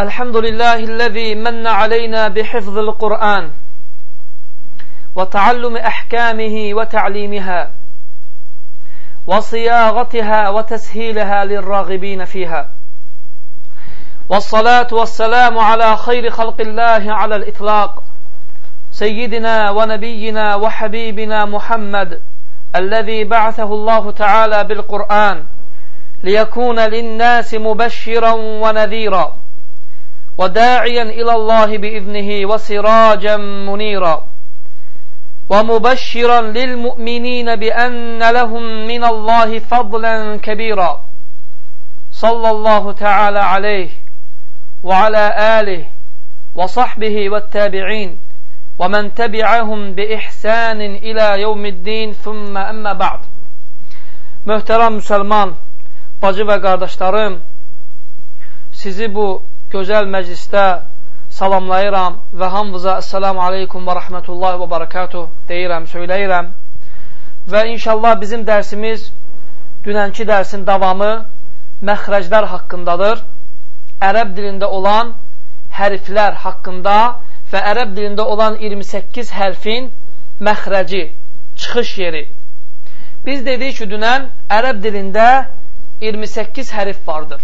الحمد لله الذي من علينا بحفظ القرآن وتعلم أحكامه وتعليمها وصياغتها وتسهيلها للراغبين فيها. والصلاة والسلام على خير خلق الله على الإطلاق. سيدنا ونبينا وحبيبنا محمد الذي بعثه الله تعالى بالقرآن ليكون للناس مبشرا ونذيرا. وداعيا إلى الله بإذنه وسراجا منيرا ومبشرا للمؤمنين بأن لهم من الله فضلا كبيرا صلى الله تعالى عليه وعلى آله وصحبه والتابعين ومن تبعهم بإحسان إلى يوم الدين ثم أما بعد. Möhtərəm müsəlman, bacı və qardaşlarım, sizi bu gözəl məclisdə salamlayıram və hamınıza Esselamu Aleykum və Rəhmətullahi və Barakatuh deyirəm, söyləyirəm. Və inşallah bizim dərsimiz dünənki dərsin davamı məxrəclər haqqındadır. Ərəb dilində olan hərflər haqqında və ərəb dilində olan 28 hərfin məxrəci, çıxış yeri. Biz dedik ki, dünən ərəb dilində 28 hərf vardır.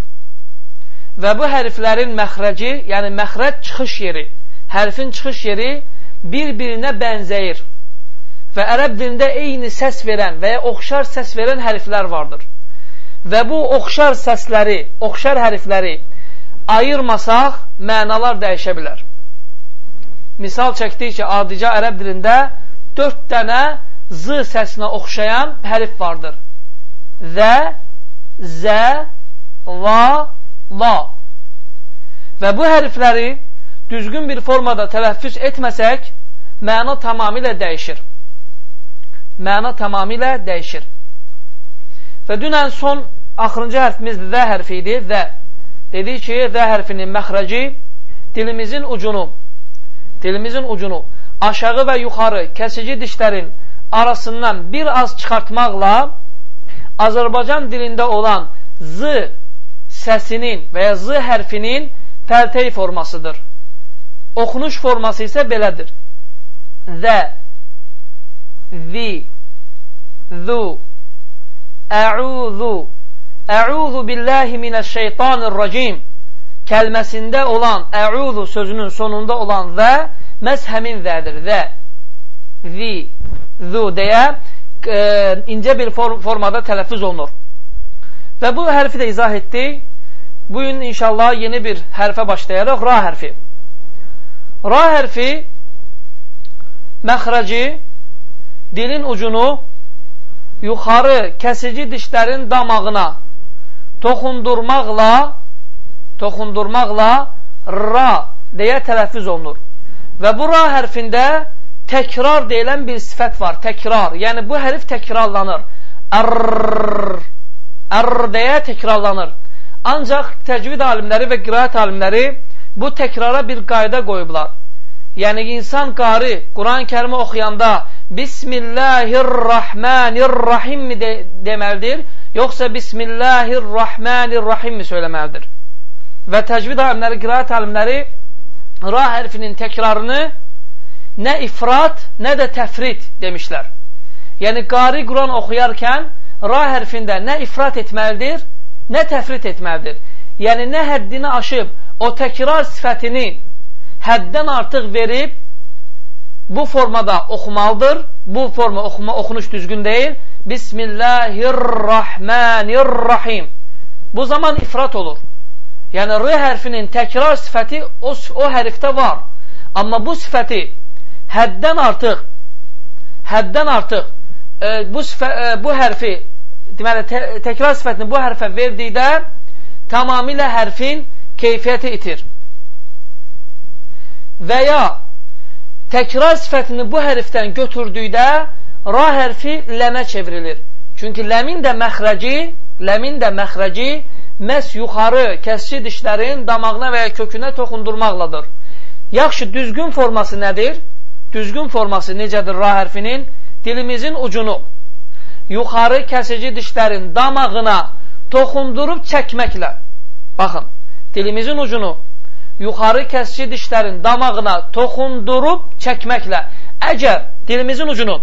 Və bu hərflərin məxrəci, yəni məxrəc çıxış yeri, hərfin çıxış yeri bir-birinə bənzəyir. Və ərəb dilində eyni səs verən və ya oxşar səs verən hərflər vardır. Və bu oxşar səsləri, oxşar hərfləri ayırmasaq, mənalar dəyişə bilər. Misal çəkdik ki, adicə ərəb dilində dörd dənə z səsinə oxşayan hərf vardır. Zə, zə, va, la. Və bu hərfləri düzgün bir formada tələffüz etməsək, məna tamamilə dəyişir. Məna tamamilə dəyişir. Və dünən son axırıncı hərfimiz və hərfi idi. Və dedik ki, və hərfinin məxrəci dilimizin ucunu, dilimizin ucunu aşağı və yuxarı kəsici dişlərin arasından bir az çıxartmaqla Azərbaycan dilində olan z səsinin və ya z hərfinin fəltəy formasıdır. Oxunuş forması isə belədir. Zə, zi, zu, ə'udhu, ə'udhu billahi minəşşeytanirracim kəlməsində olan ə'udhu sözünün sonunda olan və məhz həmin zədir. Zə, zi, zu deyə e, incə bir formada tələffüz olunur. Və bu hərfi də izah etdik. Bu gün inşallah yeni bir hərfə başlayaraq ra hərfi. Ra hərfi məxrəci dilin ucunu yuxarı kəsici dişlərin damağına toxundurmaqla toxundurmaqla ra deyə tələffüz olunur. Və bu ra hərfində təkrar deyilən bir sifət var, təkrar. Yəni bu hərf təkrarlanır. Ərr ər deyə təkrarlanır. Ancaq təcvid alimləri və qiraət alimləri bu təkrara bir qayda qoyublar. Yəni, insan qari Quran-ı kərimi oxuyanda Bismillahirrahmanirrahim mi de deməlidir, yoxsa Bismillahirrahmanirrahim mi söyləməlidir? Və təcvid alimləri, qiraət alimləri ra hərfinin təkrarını nə ifrat, nə də təfrid demişlər. Yəni, qari Quran oxuyarkən ra hərfində nə ifrat etməlidir, nə təfrit etməlidir. Yəni, nə həddini aşıb, o təkrar sifətini həddən artıq verib, bu formada oxumalıdır. Bu forma oxuma, oxunuş düzgün deyil. Bismillahirrahmanirrahim. Bu zaman ifrat olur. Yəni, r hərfinin təkrar sifəti o, o hərfdə var. Amma bu sifəti həddən artıq həddən artıq e, bu, sifə, e, bu hərfi deməli, te təkrar sifətini bu hərfə verdikdə tamamilə hərfin keyfiyyəti itir. Və ya təkrar sifətini bu hərfdən götürdükdə ra hərfi ləmə çevrilir. Çünki ləmin də məxrəci, ləmin də məxrəci məhz yuxarı kəsici dişlərin damağına və ya kökünə toxundurmaqladır. Yaxşı, düzgün forması nədir? Düzgün forması necədir ra hərfinin? Dilimizin ucunu yuxarı kəsici dişlərin damağına toxundurub çəkməklə, baxın, dilimizin ucunu yuxarı kəsici dişlərin damağına toxundurub çəkməklə. Əgər dilimizin ucunu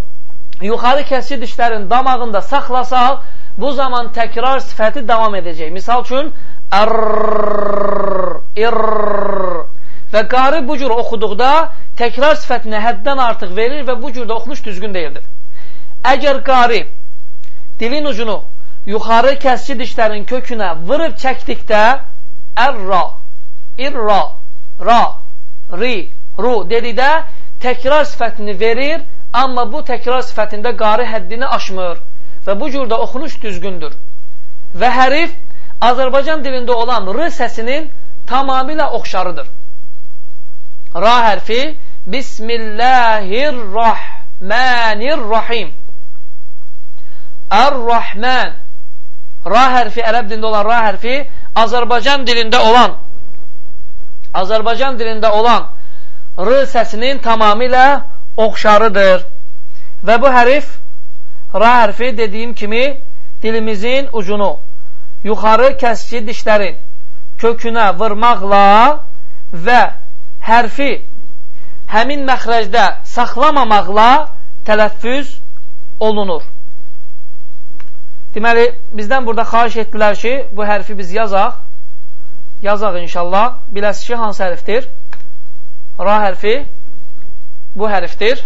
yuxarı kəsici dişlərin damağında saxlasaq, bu zaman təkrar sifəti davam edəcək. Misal üçün, ərrrr, irrrr və qari bu cür oxuduqda təkrar sifətinə həddən artıq verir və bu cürdə oxunuş düzgün deyildir. Əgər qari dilin ucunu yuxarı kəsici dişlərin kökünə vırıb çəkdikdə ərra, irra, ra, ri, ru dedikdə təkrar sifətini verir, amma bu təkrar sifətində qari həddini aşmır və bu cürdə oxunuş düzgündür. Və hərif Azərbaycan dilində olan r səsinin tamamilə oxşarıdır. Ra hərfi Bismillahirrahmanirrahim Ər-Rahman Ra hərfi ərəb dilində olan ra hərfi Azərbaycan dilində olan Azərbaycan dilində olan r səsinin tamamilə oxşarıdır. Və bu hərif ra hərfi dediyim kimi dilimizin ucunu yuxarı kəsici dişlərin kökünə vurmaqla və hərfi həmin məxrəcdə saxlamamaqla tələffüz olunur. Deməli, bizdən burada xahiş etdilər ki, bu hərfi biz yazaq. Yazaq inşallah. Biləsiz ki, hansı hərfdir? Ra hərfi bu hərfdir.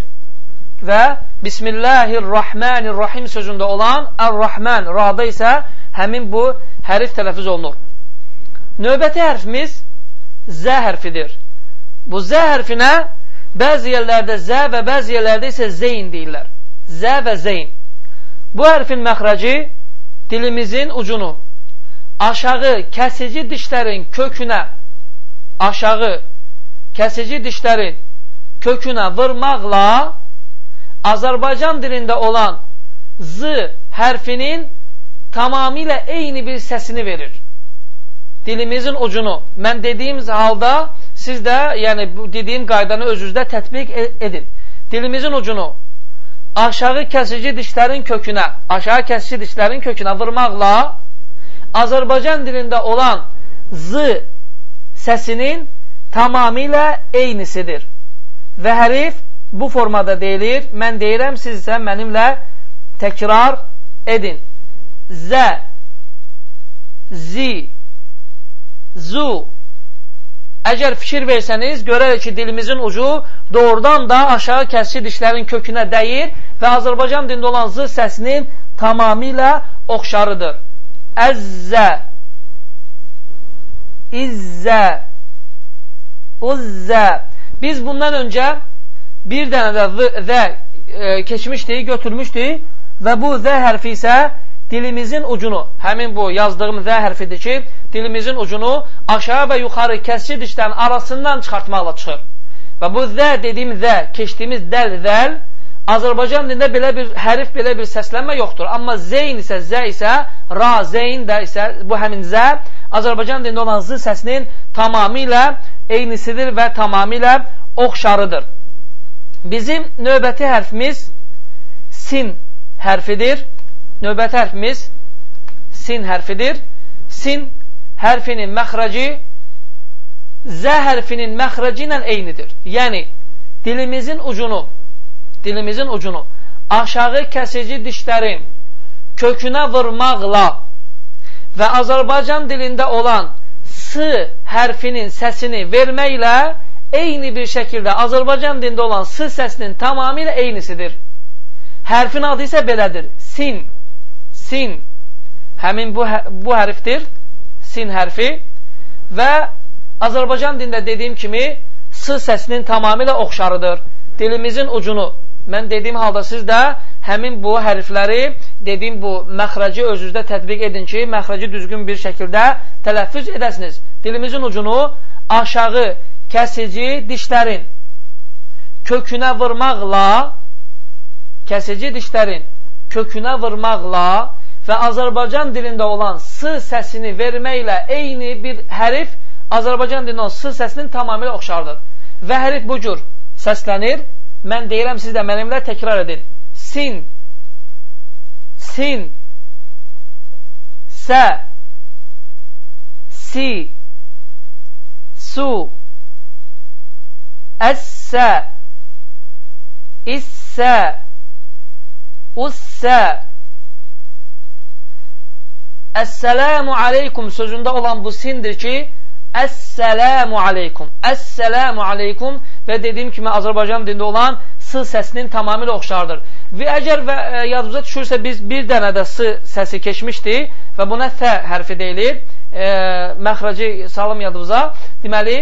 Və Bismillahirrahmanirrahim sözündə olan Ər-Rahman, rada isə həmin bu hərf tələffüz olunur. Növbəti hərfimiz Z hərfidir. Bu Z hərfinə bəzi yerlərdə Z və bəzi yerlərdə isə Zeyn deyirlər. Z və Zeyn. Bu hərfin məxrəci dilimizin ucunu aşağı kəsici dişlərin kökünə aşağı kəsici dişlərin kökünə vurmaqla Azərbaycan dilində olan z hərfinin tamamilə eyni bir səsini verir. Dilimizin ucunu mən dediyim halda siz də yəni dediyim qaydanı özünüzdə tətbiq e-, edin. Dilimizin ucunu aşağı kəsici dişlərin kökünə, aşağı kəsici dişlərin kökünə vurmaqla Azərbaycan dilində olan z səsinin tamamilə eynisidir. Və hərif bu formada deyilir. Mən deyirəm, siz isə mənimlə təkrar edin. Zə, zi, zu, Əgər fikir versəniz, görərək ki, dilimizin ucu doğrudan da aşağı kəsici dişlərin kökünə dəyir və Azərbaycan dində olan z səsinin tamamilə oxşarıdır. Əzzə, İzzə, Uzzə. Biz bundan öncə bir dənə də və e, keçmişdik, götürmüşdük və bu z hərfi isə dilimizin ucunu, həmin bu yazdığım z hərfidir ki, dilimizin ucunu aşağı və yuxarı kəsici dişlərin arasından çıxartmaqla çıxır. Və bu zə dediyim zə, keçdiyimiz dəl, zəl, Azərbaycan dilində belə bir hərif, belə bir səslənmə yoxdur. Amma zeyn isə, zə isə, ra, zeyn də isə, bu həmin zə, Azərbaycan dilində olan z səsinin tamamilə eynisidir və tamamilə oxşarıdır. Bizim növbəti hərfimiz sin hərfidir. Növbəti hərfimiz sin hərfidir. Sin hərfinin məxrəci Z hərfinin məxrəci ilə eynidir. Yəni, dilimizin ucunu, dilimizin ucunu aşağı kəsici dişlərin kökünə vurmaqla və Azərbaycan dilində olan S hərfinin səsini verməklə eyni bir şəkildə Azərbaycan dilində olan S səsinin tamamilə eynisidir. Hərfin adı isə belədir. Sin, sin. Həmin bu, hə, bu hərfdir sin hərfi və Azərbaycan dində dediyim kimi s səsinin tamamilə oxşarıdır. Dilimizin ucunu mən dediyim halda siz də həmin bu hərfləri dediyim bu məxrəci özünüzdə tətbiq edin ki, məxrəci düzgün bir şəkildə tələffüz edəsiniz. Dilimizin ucunu aşağı kəsici dişlərin kökünə vurmaqla kəsici dişlərin kökünə vurmaqla və Azərbaycan dilində olan s səsini verməklə eyni bir hərif Azərbaycan dilində olan s səsinin tamamilə oxşardır. Və hərif bu cür səslənir. Mən deyirəm, siz də mənimlə təkrar edin. Sin, sin, sə, si, su. Əssə İssə Ussə Əssəlamu aleykum sözündə olan bu sindir ki, Əssəlamu aleykum. Əssəlamu aleykum və dediyim kimi Azərbaycan dində olan s səsinin tamamilə oxşardır. Və əgər və, ə, e, yadımıza düşürsə biz bir dənə də s səsi keçmişdik və buna th hərfi deyilir. E, məxrəci salım yadımıza. Deməli,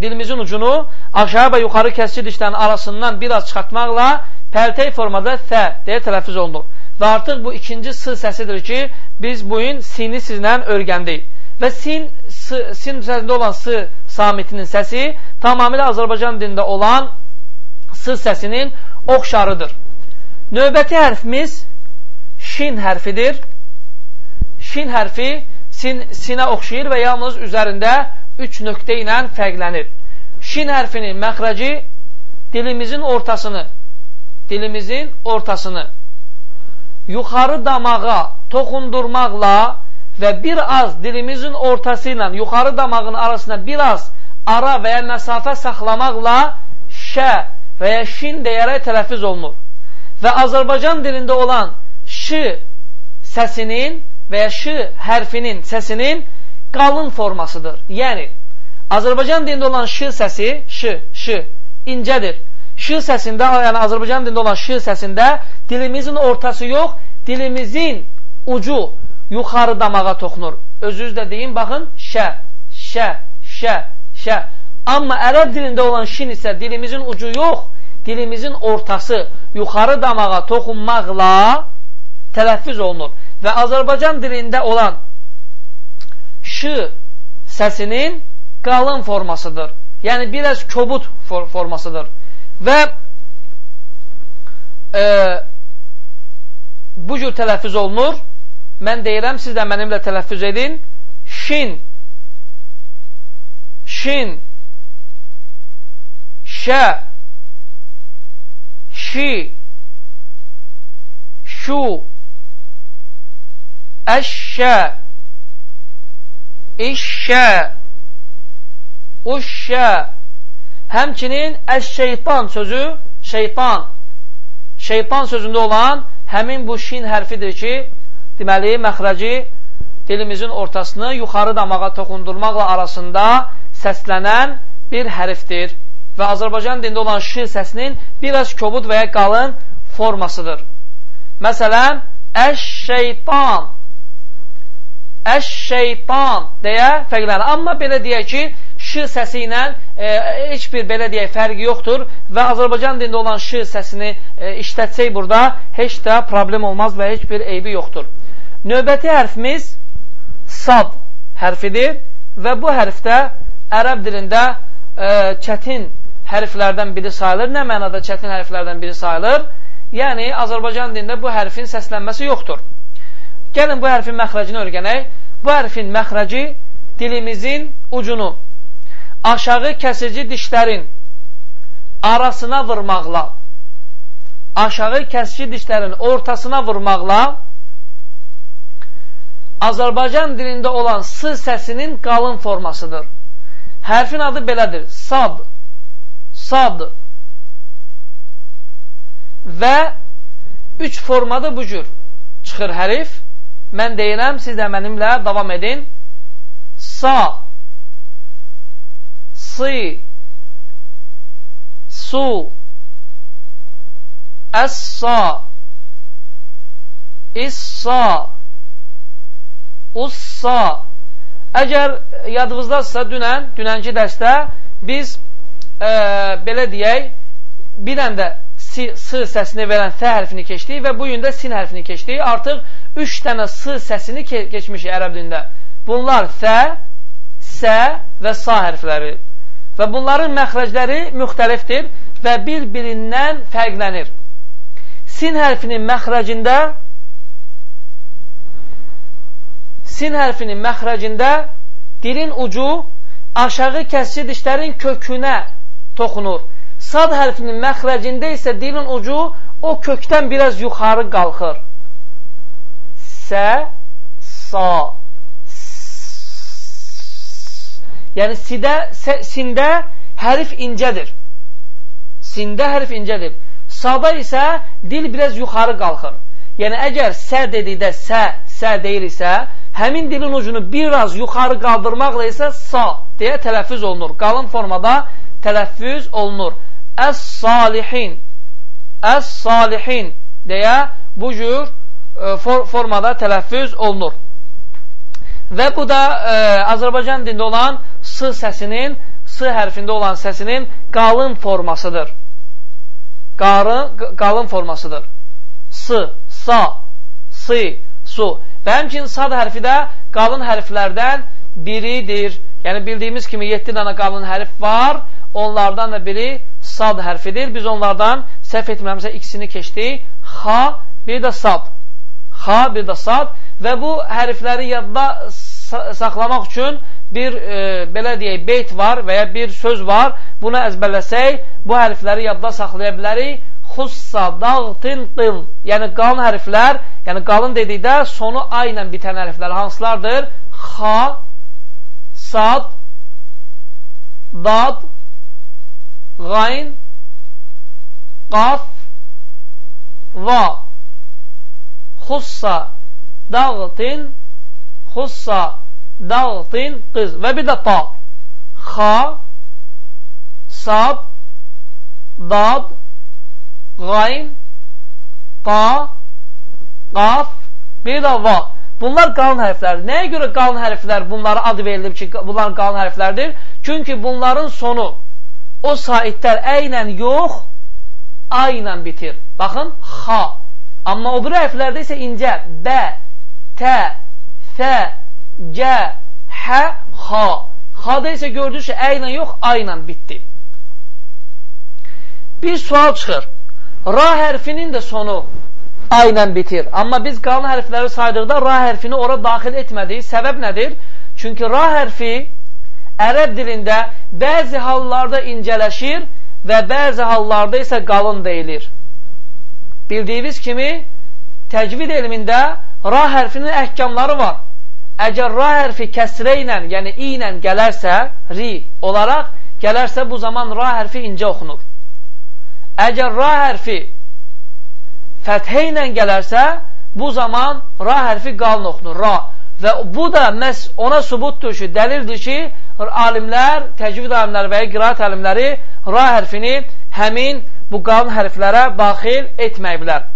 dilimizin ucunu aşağı və yuxarı kəsici dişlərin arasından biraz çıxartmaqla pərtəy formada th deyə tələffüz olunur. Və artıq bu ikinci s səsidir ki, biz bu gün sini sizlə örgəndik. Və sin, s, sin səsində olan s samitinin səsi tamamilə Azərbaycan dilində olan s səsinin oxşarıdır. Növbəti hərfimiz şin hərfidir. Şin hərfi sin, sinə oxşayır və yalnız üzərində üç nöqtə ilə fərqlənir. Şin hərfinin məxrəci dilimizin ortasını, dilimizin ortasını yuxarı damağa toxundurmaqla və bir az dilimizin ortası ilə yuxarı damağın arasında bir az ara və ya məsafə saxlamaqla şə və ya şin deyərək tələffüz olunur. Və Azərbaycan dilində olan ş səsinin və ya ş hərfinin səsinin qalın formasıdır. Yəni, Azərbaycan dilində olan ş səsi, ş, ş, incədir. Ş səsində, yəni Azərbaycan dilində olan ş səsində dilimizin ortası yox, dilimizin ucu yuxarı damağa toxunur. Özünüz də deyin, baxın, şə, şə, şə, şə. Amma ərəb dilində olan şin isə dilimizin ucu yox, dilimizin ortası yuxarı damağa toxunmaqla tələffüz olunur. Və Azərbaycan dilində olan ş səsinin qalın formasıdır. Yəni, biraz kobud for formasıdır və e, bu cür tələffüz olunur. Mən deyirəm, siz də mənimlə tələffüz edin. Şin, şin, şə, şi, şu, əşşə, işşə, uşşə, Həmçinin əş-şeytan sözü, şeytan, şeytan sözündə olan həmin bu şin hərfidir ki, deməli, məxrəci dilimizin ortasını yuxarı damağa toxundurmaqla arasında səslənən bir hərfdir və Azərbaycan dində olan şi səsinin biraz kobud və ya qalın formasıdır. Məsələn, əş-şeytan, əş-şeytan deyə fərqlənir. Amma belə deyək ki, ş səsi ilə e, heç bir belə deyək fərqi yoxdur və Azərbaycan dində olan ş səsini e, işlətsək burada heç də problem olmaz və heç bir eybi yoxdur. Növbəti hərfimiz sad hərfidir və bu hərfdə ərəb dilində e, çətin hərflərdən biri sayılır. Nə mənada çətin hərflərdən biri sayılır? Yəni, Azərbaycan dilində bu hərfin səslənməsi yoxdur. Gəlin bu hərfin məxrəcini öyrənək. Bu hərfin məxrəci dilimizin ucunu aşağı kəsici dişlərin arasına vurmaqla, aşağı kəsici dişlərin ortasına vurmaqla Azərbaycan dilində olan s səsinin qalın formasıdır. Hərfin adı belədir. Sad, sad və üç formada bu cür çıxır hərif. Mən deyirəm, siz də mənimlə davam edin. Sa, si, su, əssa, issa, ussa. Əgər yadınızdadsa dünən, dünənki dərsdə biz e, belə deyək, bir dənə də s səsini verən f hərfini keçdik və bu gün də sin hərfini keçdik. Artıq üç dənə s səsini ke keçmişik ərəb dilində. Bunlar f, s və sa hərfləri və bunların məxrəcləri müxtəlifdir və bir-birindən fərqlənir. Sin hərfinin məxrəcində sin hərfinin məxrəcində dilin ucu aşağı kəsici dişlərin kökünə toxunur. Sad hərfinin məxrəcində isə dilin ucu o kökdən biraz yuxarı qalxır. Sə, sa. Yəni sidə, sində hərif incədir. Sində hərif incədir. Sada isə dil biraz yuxarı qalxır. Yəni əgər sə dedikdə sə, sə deyir isə, həmin dilin ucunu biraz yuxarı qaldırmaqla isə sa deyə tələffüz olunur. Qalın formada tələffüz olunur. Əs-salihin Əs-salihin deyə bu cür e, for formada tələffüz olunur. Və bu da e, Azərbaycan dində olan s səsinin, s hərfində olan səsinin qalın formasıdır. Qarın, qalın formasıdır. S, sa, si, su. Və həmçin sad hərfi də qalın hərflərdən biridir. Yəni bildiyimiz kimi 7 dənə qalın hərf var. Onlardan da biri sad hərfidir. Biz onlardan səhv etmirəmsə ikisini keçdik. Xa, bir də sad. Xa, bir də sad. Və bu hərfləri yadda saxlamaq üçün bir e, belə deyək, beyt var və ya bir söz var. Bunu əzbərləsək, bu hərfləri yadda saxlaya bilərik. Xussa, dağtin, dıl. Yəni qalın hərflər, yəni qalın dedikdə sonu a ilə bitən hərflər hansılardır? Xa, sad, dad, qayn, qaf, va. Xussa, dağtin, xussa, dağtin, qız. Və bir də ta. Xa, sad, dad, qayn, ta, qaf, bir də va. Bunlar qalın hərflərdir. Nəyə görə qalın hərflər bunlara ad verilib ki, bunlar qalın hərflərdir? Çünki bunların sonu o saitlər ə ilə yox, a ilə bitir. Baxın, xa. Amma o bir hərflərdə isə incə, bə, tə, fə, gə, hə, xa. Xada isə gördünüz ki, ə ilə yox, a ilə bitdi. Bir sual çıxır. Ra hərfinin də sonu a ilə bitir. Amma biz qalın hərfləri saydıqda ra hərfini ora daxil etmədik. Səbəb nədir? Çünki ra hərfi ərəb dilində bəzi hallarda incələşir və bəzi hallarda isə qalın deyilir. Bildiyiniz kimi, təcvid elmində ra hərfinin əhkamları var. Əgər ra hərfi kəsrə ilə, yəni i ilə gələrsə, ri olaraq gələrsə, bu zaman ra hərfi incə oxunur. Əgər ra hərfi fəthə ilə gələrsə, bu zaman ra hərfi qalın oxunur, ra. Və bu da məhz ona subutdur ki, dəlildir ki, alimlər, təcvid alimləri və ya qiraat alimləri ra hərfini həmin bu qalın hərflərə daxil etməyiblər.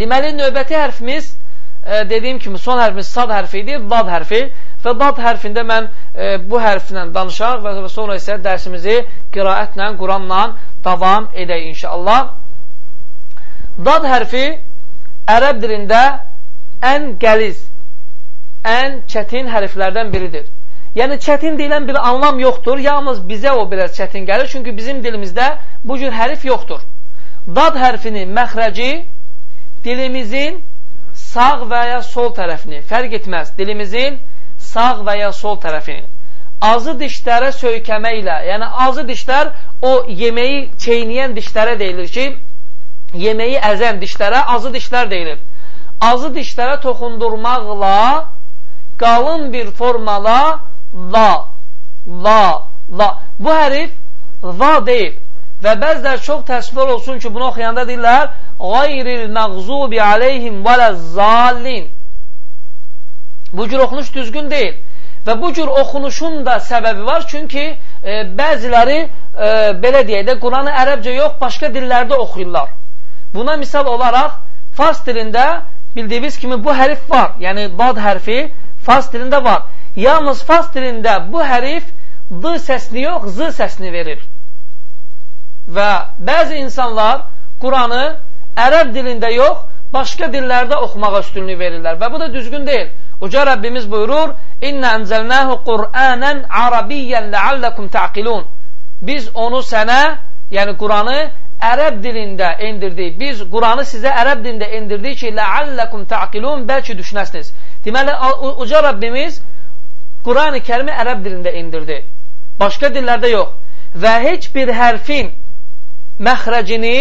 Deməli, növbəti hərfimiz e, dediyim kimi son hərfimiz sad hərfi idi, dad hərfi və dad hərfində mən e, bu hərflə danışaq və sonra isə dərsimizi qiraətlə, Quranla davam edək inşallah. Dad hərfi ərəb dilində ən qəliz, ən çətin hərflərdən biridir. Yəni, çətin deyilən bir anlam yoxdur, yalnız bizə o biraz çətin gəlir, çünki bizim dilimizdə bu cür hərif yoxdur. Dad hərfinin məxrəci dilimizin sağ və ya sol tərəfini, fərq etməz, dilimizin sağ və ya sol tərəfini azı dişlərə söykəməklə, yəni azı dişlər o yeməyi çeynəyən dişlərə deyilir ki, yeməyi əzən dişlərə azı dişlər deyilir. Azı dişlərə toxundurmaqla qalın bir formada la, la, la. Bu hərif va deyil. Və bəzilər çox təəssüflər olsun ki, bunu oxuyanda deyirlər, qayril məğzubi aleyhim vələzzallin. Bu cür oxunuş düzgün deyil. Və bu cür oxunuşun da səbəbi var, çünki e, bəziləri, e, belə deyək də, Quranı ərəbcə yox, başqa dillərdə oxuyurlar. Buna misal olaraq, fars dilində bildiyiniz kimi bu hərif var, yəni bad hərfi fars dilində var. Yalnız fars dilində bu hərif d səsini yox, z səsini verir. Və bəzi insanlar Quranı ərəb dilində yox, başqa dillərdə oxumağa üstünlük verirlər və bu da düzgün deyil. Uca Rəbbimiz buyurur, İnnə ənzəlnəhu Qur'anən arabiyyən ləalləkum təqilun. Biz onu sənə, yəni Quranı ərəb dilində endirdik. Biz Quranı sizə ərəb dilində endirdik ki, ləalləkum təqilun, bəlkə düşünəsiniz. Deməli, Uca Rəbbimiz Quran-ı kərimi ərəb dilində indirdi. Başqa dillərdə yox. Və heç bir hərfin məxrəcini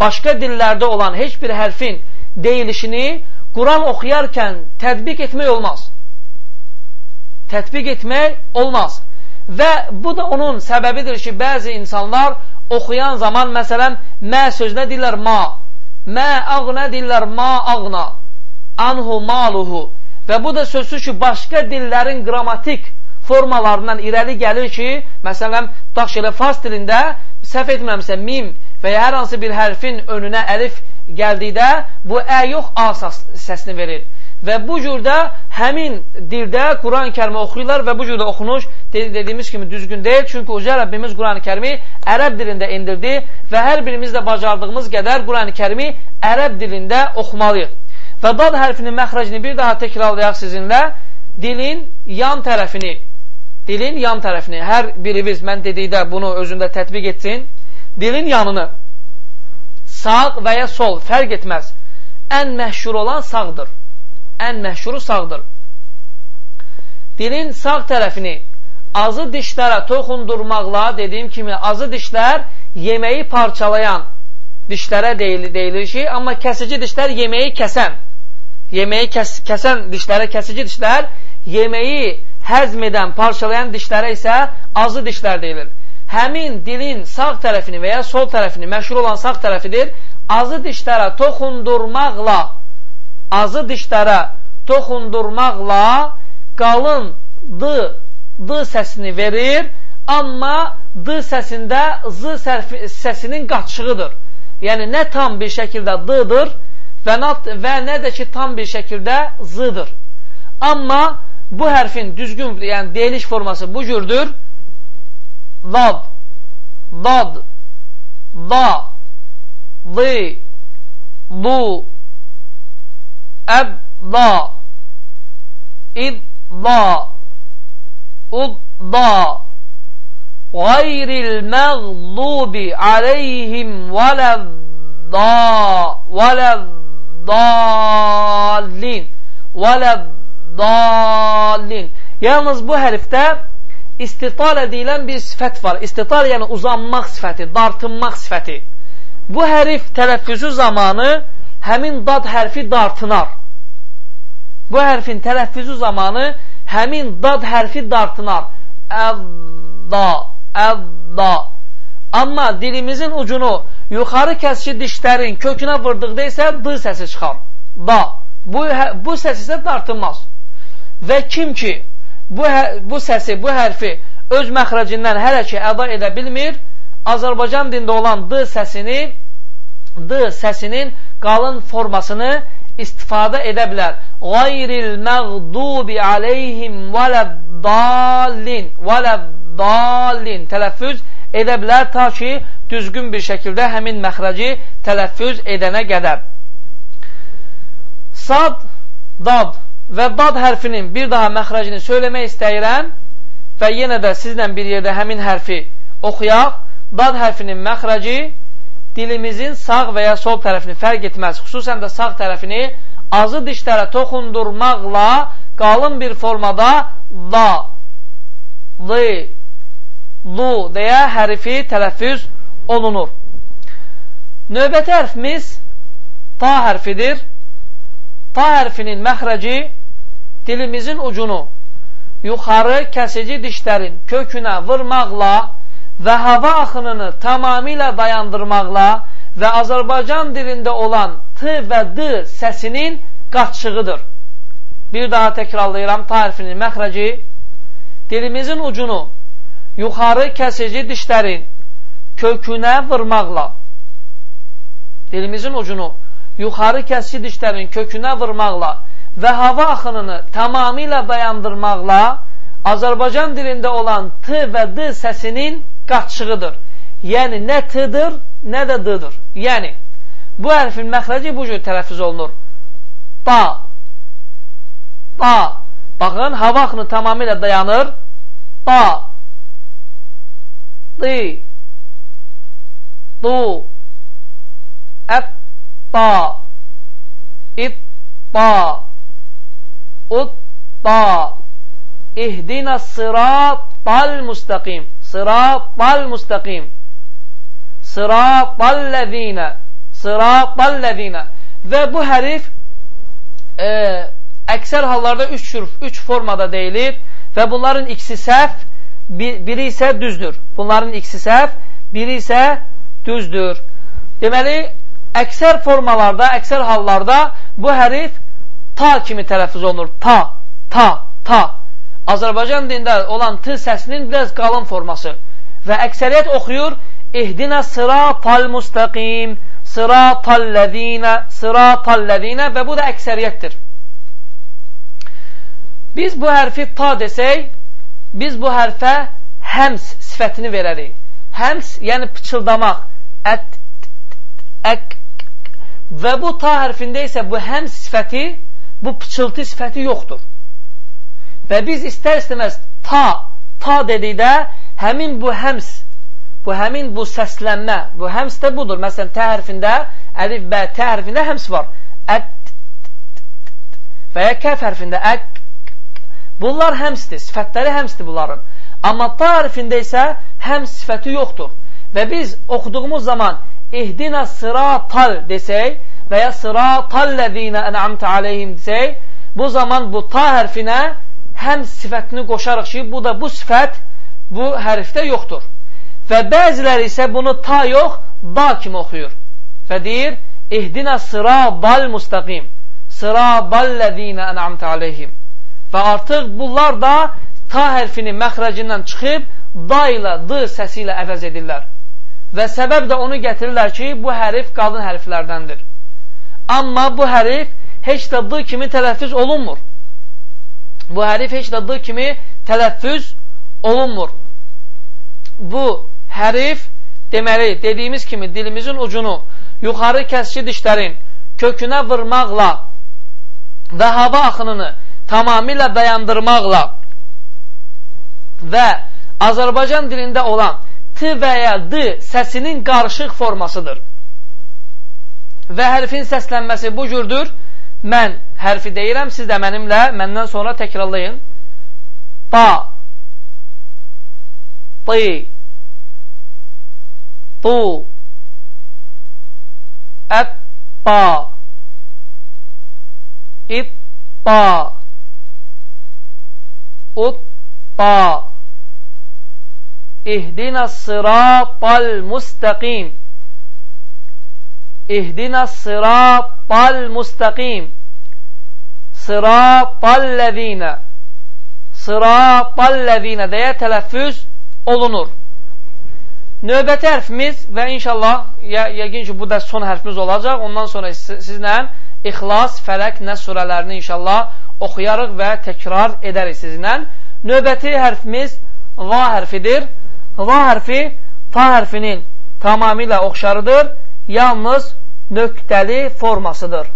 başqa dillərdə olan heç bir hərfin deyilişini Quran oxuyarkən tətbiq etmək olmaz. Tətbiq etmək olmaz. Və bu da onun səbəbidir ki, bəzi insanlar oxuyan zaman, məsələn, mə sözünə deyirlər ma, mə ağnə deyirlər ma ağna, anhu maluhu və bu da sözsüz ki, başqa dillərin qrammatik formalarından irəli gəlir ki, məsələn, daş elə fars dilində səhv etmirəmsə mim və ya hər hansı bir hərfin önünə əlif gəldikdə bu ə yox a səsini verir. Və bu cürdə həmin dildə Quran-ı kərimi oxuyurlar və bu cürdə oxunuş dediyimiz kimi düzgün deyil. Çünki Uca Rəbbimiz Quran-ı kərimi ərəb dilində indirdi və hər birimiz də bacardığımız qədər Quran-ı kərimi ərəb dilində oxumalıyıq. Və dad hərfinin məxrəcini bir daha təkrarlayaq sizinlə. Dilin yan tərəfini, dilin yan tərəfini, hər birimiz mən dedikdə bunu özündə tətbiq etsin. Dilin yanını sağ və ya sol fərq etməz. Ən məşhur olan sağdır ən məşhuru sağdır. Dilin sağ tərəfini azı dişlərə toxundurmaqla, dediyim kimi, azı dişlər yeməyi parçalayan dişlərə deyilir, deyilir ki, amma kəsici dişlər yeməyi kəsən, yeməyi kəs, kəsən dişlərə kəsici dişlər, yeməyi həzm edən, parçalayan dişlərə isə azı dişlər deyilir. Həmin dilin sağ tərəfini və ya sol tərəfini, məşhur olan sağ tərəfidir, azı dişlərə toxundurmaqla azı dişlərə toxundurmaqla qalın d, d səsini verir, amma d səsində z sərfi, səsinin qaçışığıdır. Yəni, nə tam bir şəkildə d-dır və, və nə də ki, tam bir şəkildə z-dır. Amma bu hərfin düzgün, yəni deyiliş forması bu cürdür. ضاد ضاد ضاء ضي ضو أب ضاء إذ ضاء أض ضاء غير المغضوب عليهم ولا الضاء ولا الضالين ولا الضالين. يا bu الفتاب istital edilən bir sifət var. İstital yəni uzanmaq sifəti, dartınmaq sifəti. Bu hərif tələffüzü zamanı həmin dad hərfi dartınar. Bu hərfin tələffüzü zamanı həmin dad hərfi dartınar. Əvda, əvda. Amma dilimizin ucunu yuxarı kəsici dişlərin kökünə vurduqda isə d səsi çıxar. Da. Bu, hə, bu səs isə dartılmaz. Və kim ki bu, hə, bu səsi, bu hərfi öz məxrəcindən hələ ki əda edə bilmir, Azərbaycan dində olan d səsini d səsinin qalın formasını istifadə edə bilər. Qayril məğdubi aleyhim vələddallin vələddallin tələffüz edə bilər ta ki, düzgün bir şəkildə həmin məxrəci tələffüz edənə qədər. Sad, dad və dad hərfinin bir daha məxrəcini söyləmək istəyirəm və yenə də sizlə bir yerdə həmin hərfi oxuyaq. Dad hərfinin məxrəci dilimizin sağ və ya sol tərəfini fərq etməz. Xüsusən də sağ tərəfini azı dişlərə toxundurmaqla qalın bir formada da, li, lu deyə hərifi tələffüz olunur. Növbəti hərfimiz ta hərfidir. Ta hərfinin məxrəci dilimizin ucunu. Yuxarı kəsici dişlərin kökünə vurmaqla və hava axınını tamamilə dayandırmaqla və Azərbaycan dilində olan t və d səsinin qaçışığıdır. Bir daha təkrarlayıram, tarifinin məxrəci. Dilimizin ucunu yuxarı kəsici dişlərin kökünə vurmaqla dilimizin ucunu yuxarı kəsici dişlərin kökünə vurmaqla və hava axınını tamamilə dayandırmaqla Azərbaycan dilində olan t və d səsinin qaçışığıdır. Yəni, nə t-dır, nə də d-dır. Yəni, bu hərfin məxrəci bu cür tələffüz olunur. Da, da. Baxın, hava axını tamamilə dayanır. Da, di, du, ət, da, it, da, ut, da, ihdina sıratal müstəqim. Sıratal müstəqim. Sıratallezine. Sıratallezine. Və bu hərif e, əksər hallarda üç, üç formada deyilir və bunların ikisi səhv biri isə düzdür. Bunların ikisi səhv, biri isə düzdür. Deməli, əksər formalarda, əksər hallarda bu hərif ta kimi tələffüz olunur. Ta, ta, ta. Azərbaycan dində olan t səsinin biraz qalın forması. Və əksəriyyət oxuyur, İhdinə sıratal müstəqim, sıratallezine, sıratallezine və bu da əksəriyyətdir. Biz bu hərfi ta desək, biz bu hərfə həms sifətini verərik. Həms, yəni pıçıldamaq. Ət, ək, və bu ta hərfində isə bu həms sifəti, bu pıçıltı sifəti yoxdur. Və biz istər-istəməz ta, ta dedikdə həmin bu həms, bu həmin bu səslənmə, bu həms də budur. Məsələn, tə hərfində, əlif, bə, tə hərfində həms var. Ət, və ya kəf hərfində ək, Bunlar həmsdir, sifətləri həmsdir bunların. Amma ta hərfində isə həms sifəti yoxdur. Və biz oxuduğumuz zaman ihdina sıratal desək və ya sıratallezine en'amte aleyhim desək, bu zaman bu ta hərfinə həms sifətini qoşarıq ki, bu da bu sifət bu hərfdə yoxdur. Və bəziləri isə bunu ta yox, da kimi oxuyur. Və deyir, ihdina sıradal mustaqim, sıradallezine en'amte aleyhim. Və artıq bunlar da ta hərfinin məxrəcindən çıxıb da ilə, d səsi ilə əvəz edirlər. Və səbəb də onu gətirirlər ki, bu hərif qadın hərflərdəndir. Amma bu hərif heç də d kimi tələffüz olunmur. Bu hərif heç də d kimi tələffüz olunmur. Bu hərif deməli, dediyimiz kimi dilimizin ucunu yuxarı kəsçi dişlərin kökünə vırmaqla və hava axınını tamamilə dayandırmaqla və Azərbaycan dilində olan t və ya d səsinin qarışıq formasıdır. Və hərfin səslənməsi bu cürdür. Mən hərfi deyirəm, siz də mənimlə, məndən sonra təkrarlayın. Ta, ti, tu, ət, ta, it, ta, İhdina sıratal mustaqim. Sıratal lezine. Sıratal lezine deyə tələffüz olunur. Növbəti hərfimiz və inşallah yə, yəqin ki, bu da son hərfimiz olacaq. Ondan sonra sizlə İxlas, Fələq, Nəs surələrini inşallah oxuyarıq və təkrar edərik sizlə. Növbəti hərfimiz va hərfidir. Va hərfi ta hərfinin tamamilə oxşarıdır yalnız nöqtəli formasıdır.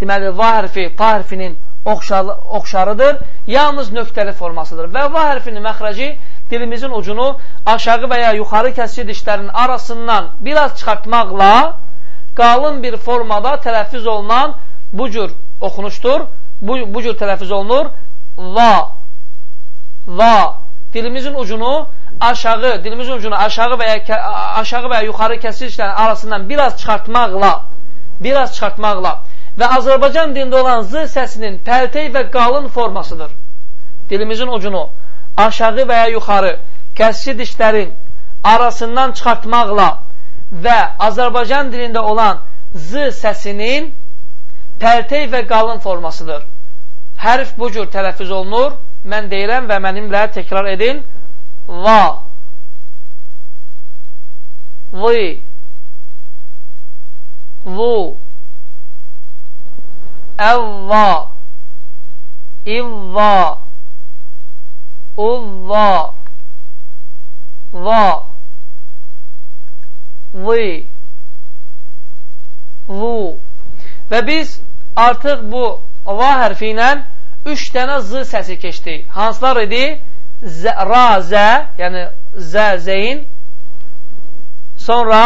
Deməli, va hərfi ta hərfinin oxşar, oxşarıdır, yalnız nöqtəli formasıdır. Və va hərfinin məxrəci dilimizin ucunu aşağı və ya yuxarı kəsici dişlərin arasından biraz çıxartmaqla qalın bir formada tələffüz olunan bu cür oxunuşdur bu, bu cür tələffüz olunur. Va, va. Dilimizin ucunu aşağı, dilimizin ucunu aşağı və ya aşağı və ya yuxarı kəsirişlərin arasından biraz çıxartmaqla, biraz çıxartmaqla və Azərbaycan dində olan z səsinin pəltey və qalın formasıdır. Dilimizin ucunu aşağı və ya yuxarı kəsici dişlərin arasından çıxartmaqla və Azərbaycan dilində olan z səsinin pərtey və qalın formasıdır. Hərf bu cür tələffüz olunur. Mən deyirəm və mənimlə təkrar edin. Va Vi Vu Əvva İvva Uvva Va Vi Vu Və biz artıq bu va hərfi ilə üç dənə z səsi keçdi. Hansılar idi? Zə, ra, zə, yəni zə, zeyn, sonra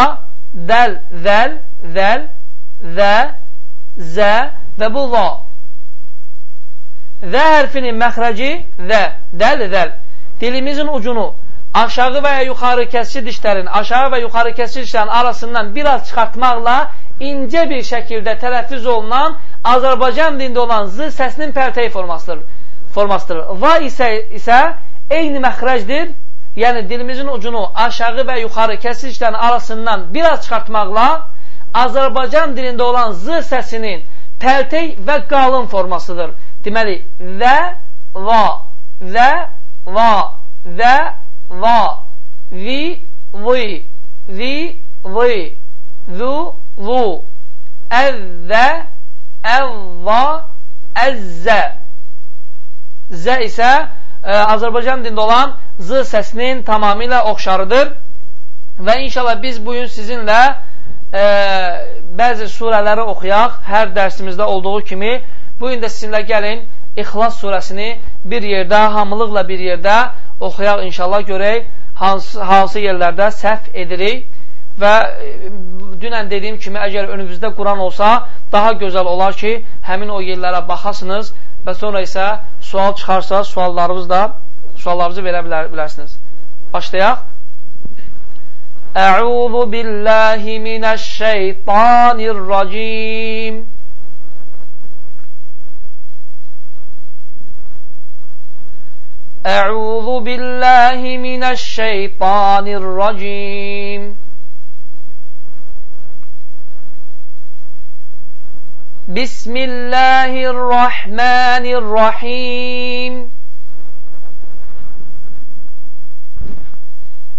dəl, zəl, zəl, zə, zə və bu va. Və hərfinin məxrəci zə, dəl, zəl. Dilimizin ucunu aşağı və ya yuxarı kəsici dişlərin, aşağı və yuxarı kəsici dişlərin arasından biraz çıxartmaqla incə bir şəkildə tələffüz olunan Azərbaycan dində olan z səsinin pərtəyi formasıdır. formasıdır. Va isə, isə eyni məxrəcdir. Yəni dilimizin ucunu aşağı və yuxarı kəsiclərin arasından biraz çıxartmaqla Azərbaycan dilində olan z səsinin təltey və qalın formasıdır. Deməli, və, va, və, va, və, va, vi, vi, vi, vi, zu, zu, əvvə, əvva, əzzə. Zə isə e, Azərbaycan dində olan z səsinin tamamilə oxşarıdır və inşallah biz bugün sizinlə ə, bəzi surələri oxuyaq, hər dərsimizdə olduğu kimi. Bugün də sizinlə gəlin İxlas surəsini bir yerdə, hamılıqla bir yerdə oxuyaq inşallah görək hansı, hansı yerlərdə səhv edirik və dünən dediyim kimi əgər önümüzdə Quran olsa daha gözəl olar ki, həmin o yerlərə baxasınız və sonra isə sual çıxarsa, suallarımız da suallarınızı verə bilər, bilərsiniz. Başlayaq. Əuzu billahi minəşşeytanirracim. Əuzu billahi minəşşeytanirracim. بسم الله الرحمن الرحيم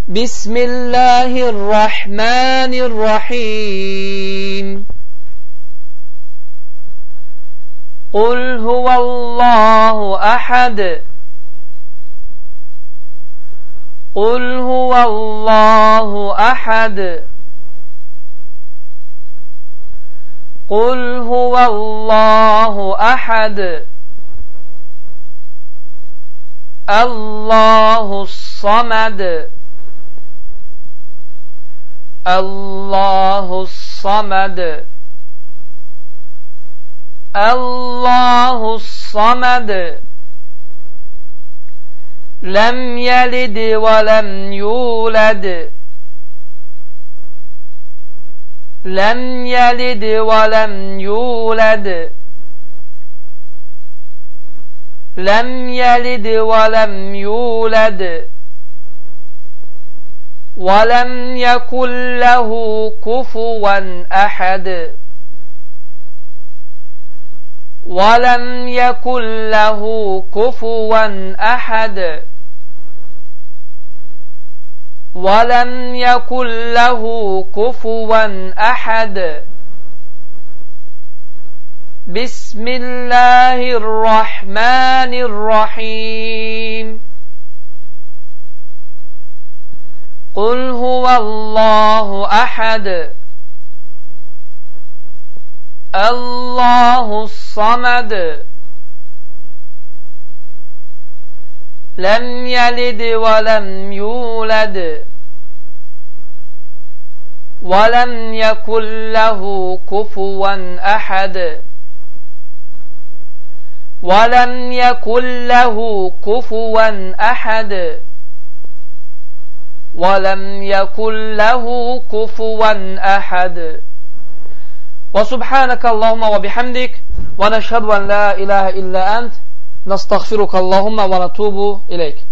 بسم الله الرحمن الرحيم قل هو الله أحد قل هو الله أحد قل هو الله أحد. الله الصمد. الله الصمد. الله الصمد. لم يلد ولم يولد. لم يلد ولم يولد. لم يلد ولم يولد. ولم يكن له كفوا أحد. ولم يكن له كفوا أحد. ولم يكن له كفوا أحد. بسم الله الرحمن الرحيم. قل هو الله أحد. الله الصمد. لم يلد ولم يولد ولم يكن له كفوا أحد ولم يكن له كفوا أحد ولم يكن له كفوا أحد. وسبحانك اللهم وبحمدك ونشهد أن لا إله إلا أنت نستغفرك اللهم ونتوب إليك.